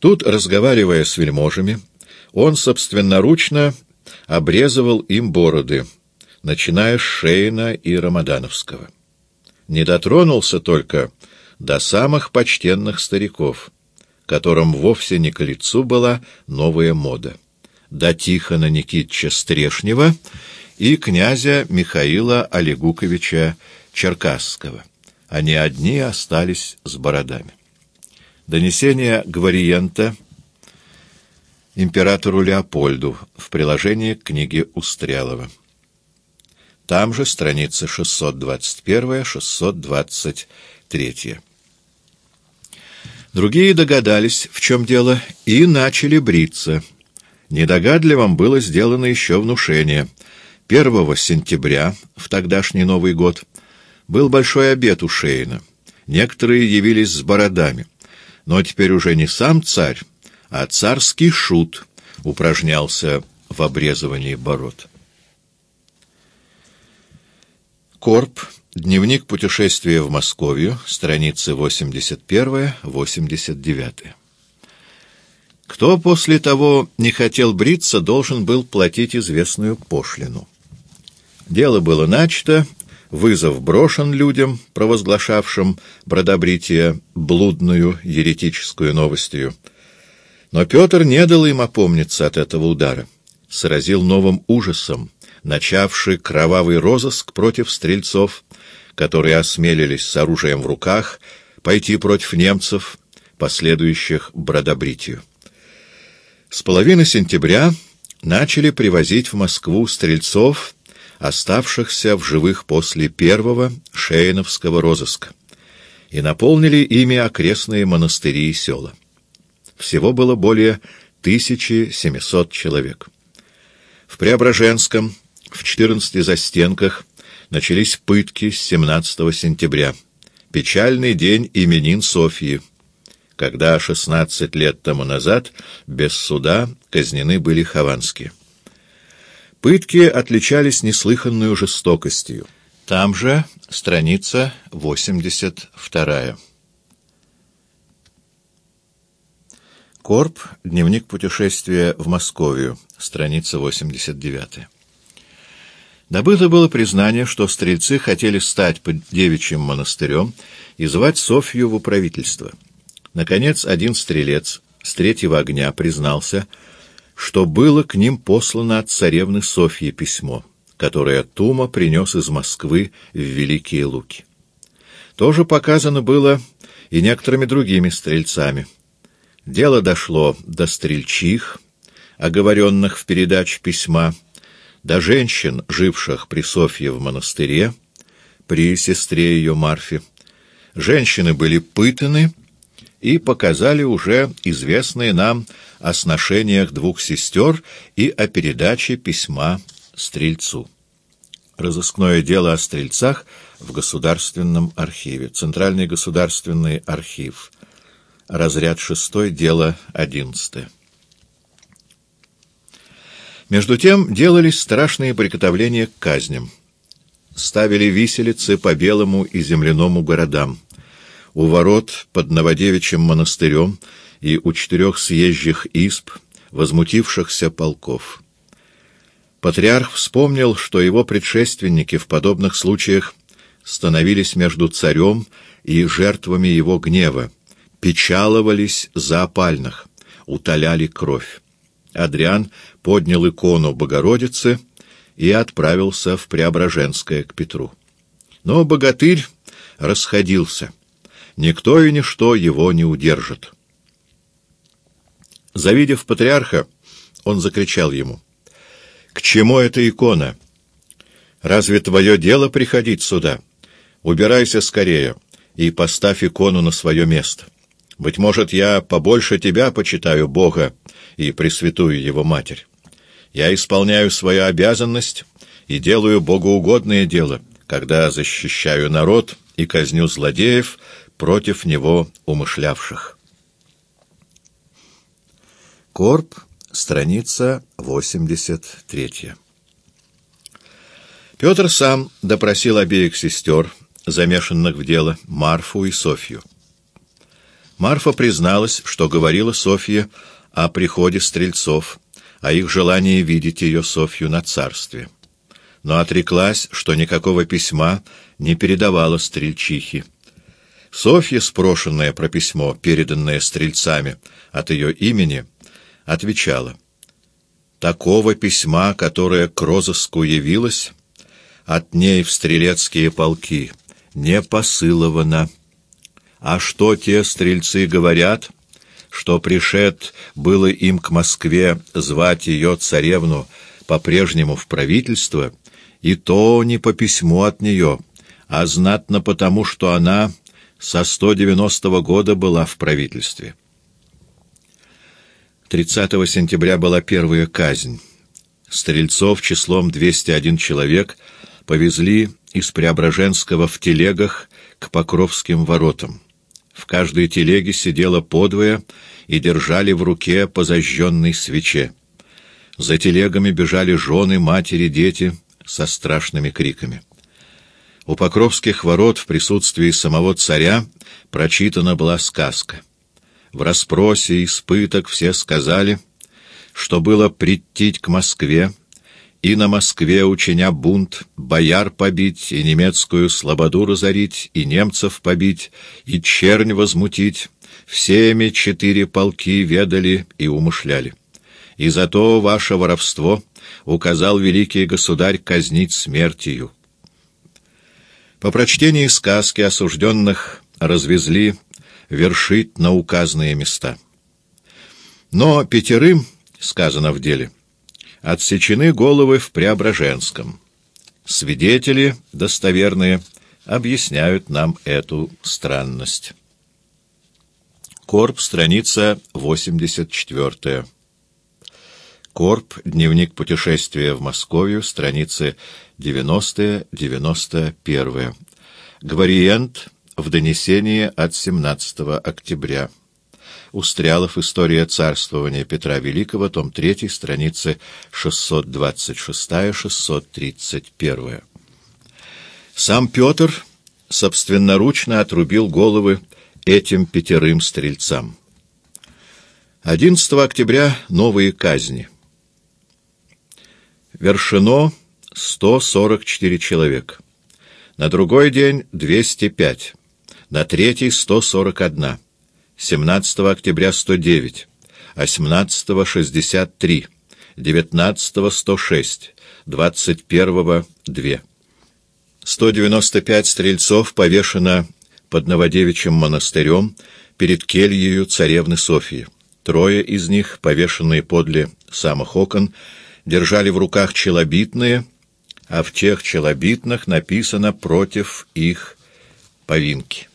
Тут, разговаривая с вельможами, он собственноручно обрезывал им бороды, начиная с Шейна и Рамадановского. Не дотронулся только до самых почтенных стариков, которым вовсе не к лицу была новая мода, до Тихона Никитча Стрешнева и князя Михаила Олегуковича Черкасского. Они одни остались с бородами. Донесение Гвариента императору Леопольду в приложении к книге Устрялова. Там же страница 621-623. Другие догадались, в чем дело, и начали бриться. Недогадливым было сделано еще внушение. 1 сентября, в тогдашний Новый год, был большой обед у Шейна. Некоторые явились с бородами. Но теперь уже не сам царь, а царский шут упражнялся в обрезывании бород. Корп. Дневник путешествия в Московию. Страницы 81-89. Кто после того не хотел бриться, должен был платить известную пошлину. Дело было начато, вызов брошен людям, провозглашавшим бродобритие блудную еретическую новостью. Но Петр не дал им опомниться от этого удара, сразил новым ужасом, начавший кровавый розыск против стрельцов, которые осмелились с оружием в руках пойти против немцев, последующих бродобритию. С половины сентября начали привозить в Москву стрельцов, оставшихся в живых после первого шейновского розыска, и наполнили ими окрестные монастыри и села. Всего было более 1700 человек. В Преображенском, в 14 застенках, начались пытки с 17 сентября. Печальный день именин Софьи, когда 16 лет тому назад без суда казнены были Хованские. Пытки отличались неслыханную жестокостью. Там же страница 82. Корп. Дневник путешествия в Московию. Страница 89. Добыто было признание, что стрельцы хотели стать под девичьим монастырем и звать Софью в управительство. Наконец, один стрелец с третьего огня признался, что было к ним послано от царевны Софьи письмо, которое Тума принес из Москвы в Великие Луки. Тоже показано было и некоторыми другими стрельцами. Дело дошло до стрельчих, оговоренных в передаче письма, до женщин, живших при Софье в монастыре, при сестре ее Марфе. Женщины были пытаны и показали уже известные нам о сношениях двух сестер и о передаче письма Стрельцу. Разыскное дело о Стрельцах в Государственном архиве. Центральный государственный архив. Разряд 6, дело 11. Между тем делались страшные приготовления к казням. Ставили виселицы по белому и земляному городам у ворот под Новодевичьим монастырем и у четырех съезжих изб, возмутившихся полков. Патриарх вспомнил, что его предшественники в подобных случаях становились между царем и жертвами его гнева, печаловались за опальных, утоляли кровь. Адриан поднял икону Богородицы и отправился в Преображенское к Петру. Но богатырь расходился — никто и ничто его не удержит. Завидев патриарха, он закричал ему, «К чему эта икона? Разве твое дело приходить сюда? Убирайся скорее и поставь икону на свое место. Быть может, я побольше тебя почитаю Бога и Пресвятую Его Матерь. Я исполняю свою обязанность и делаю богоугодное дело, когда защищаю народ и казню злодеев, против него умышлявших. Корп, страница 83. Петр сам допросил обеих сестер, замешанных в дело, Марфу и Софью. Марфа призналась, что говорила Софье о приходе стрельцов, о их желании видеть ее Софью на царстве. Но отреклась, что никакого письма не передавала стрельчихе. Софья, спрошенная про письмо, переданное стрельцами от ее имени, отвечала. «Такого письма, которое к розыску явилось, от ней в стрелецкие полки, не посыловано. А что те стрельцы говорят, что пришед было им к Москве звать ее царевну по-прежнему в правительство, и то не по письму от нее, а знатно потому, что она со 190 -го года была в правительстве. 30 сентября была первая казнь. Стрельцов числом 201 человек повезли из Преображенского в телегах к Покровским воротам. В каждой телеге сидело подвое и держали в руке по зажженной свече. За телегами бежали жены, матери, дети со страшными криками. У Покровских ворот в присутствии самого царя прочитана была сказка. В расспросе испыток все сказали, что было прийти к Москве, и на Москве, учиня бунт, бояр побить, и немецкую слободу разорить, и немцев побить, и чернь возмутить, всеми четыре полки ведали и умышляли. И зато ваше воровство указал великий государь казнить смертью. По прочтении сказки осужденных развезли вершить на указанные места. Но пятерым, сказано в деле, отсечены головы в Преображенском. Свидетели достоверные объясняют нам эту странность. Корп, страница 84. Корп, дневник путешествия в Московию, страницы 90-91. Гвариент в донесении от 17 октября. Устрялов. История царствования Петра Великого. Том 3. Страницы 626-631. Сам Петр собственноручно отрубил головы этим пятерым стрельцам. 11 октября новые казни. Вершино 144 человека. На другой день 205. На третий 141. 17 октября 109. 18 63. 19 106. 21 2. 195 стрельцов повешено под Новодевичьим монастырем перед кельею царевны Софии. Трое из них, повешенные подле самых окон, держали в руках челобитные, а в тех челобитных написано против их повинки.